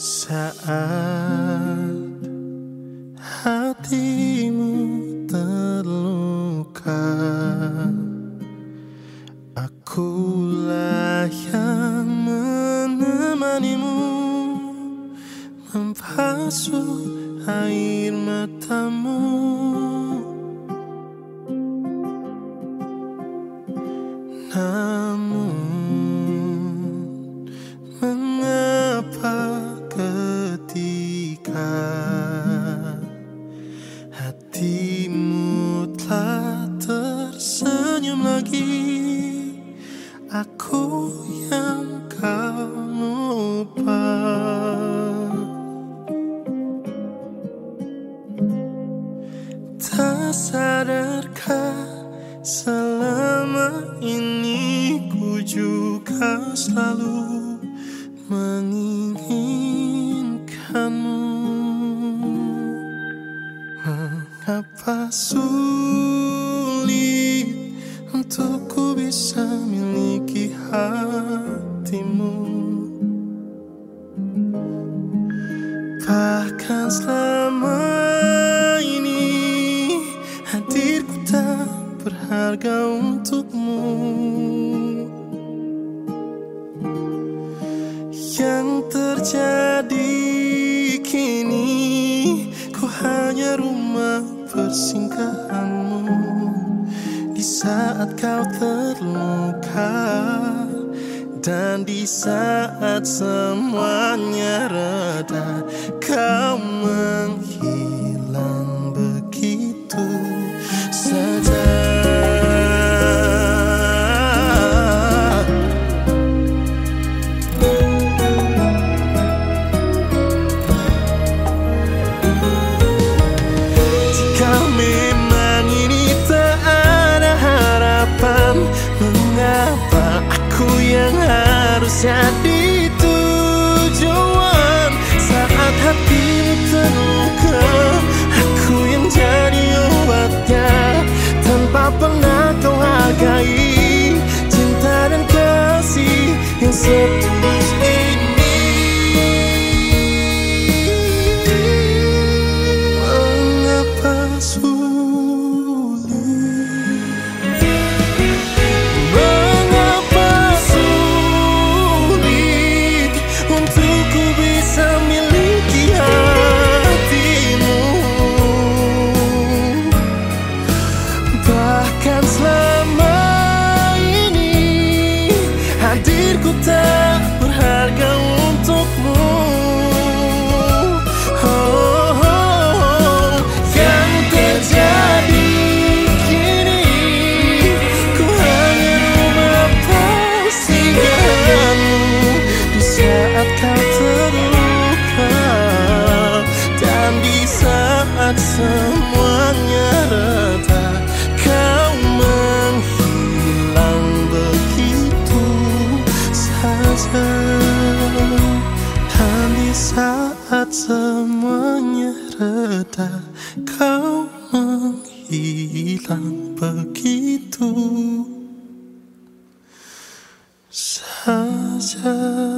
saat hatimu terluka Akulah yang menemanimu. Membasuh air matamu lagi. Aku yang kau lupa Tak sadarkah selama ini ku juga selalu menginginkanmu? Mengapa sulit untuk ku bisa miliki hatimu. Bahkan selama ini hadirku tak berharga untukmu. Yang terjadi kini ku hanya rumah persinggahanmu saat kau terluka dan di saat semuanya reda Kau menghilang Pernah kau hargai Cinta dan kasih yang setulus tak berharga untukmu semuanya reda. Kau menghilang begitu. Saja.